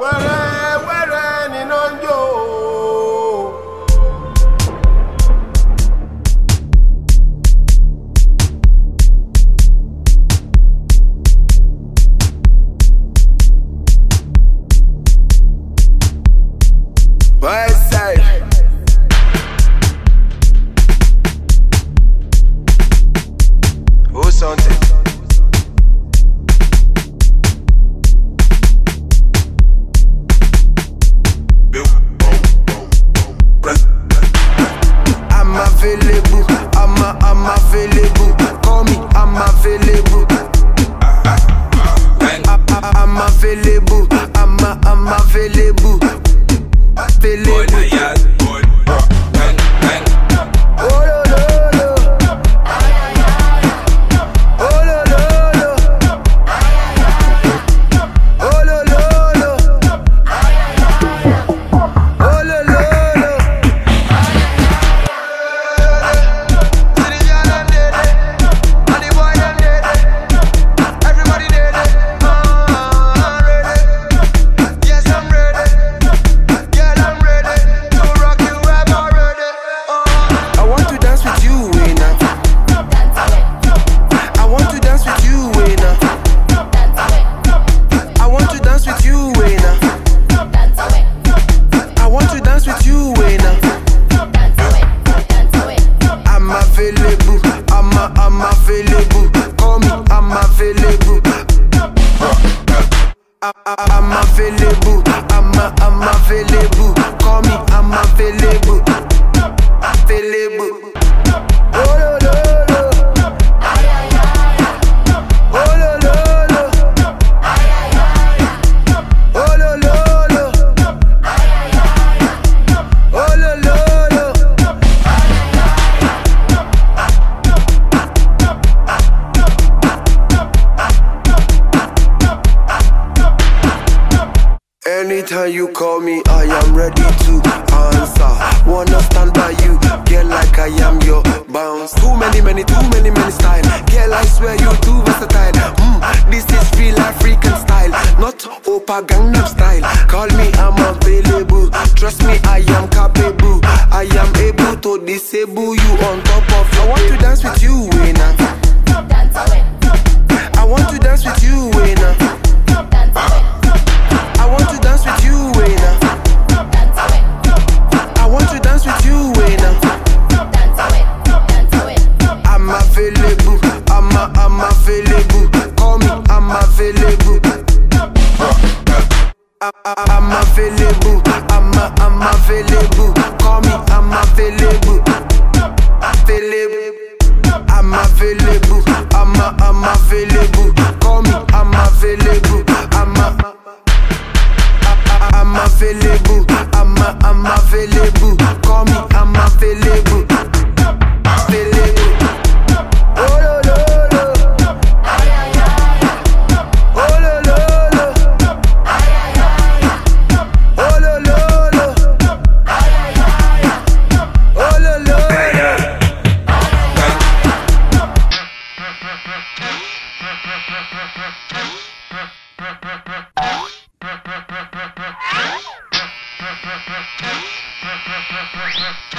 wẹ́rẹ́ I'm available. I'm I'm available. Anytime you call me, I am ready to answer. Wanna stand by you, girl, like I am your bounce. Too many, many, too many, many style. Girl, I swear you too versatile. Mm, this is real African style, not Oppa Gangnam style. Call me, I'm available. Trust me, I am capable. I am able to disable you on top of. I want to dance with you, Wayna. I, I, I'm available. I'm a, I'm available. Call me, I'm available. Available. I'm available. I'm a, I'm available. Call me, I'm available. I'm a. I'm available. I'm a, I'm available. Ha ha ha ha!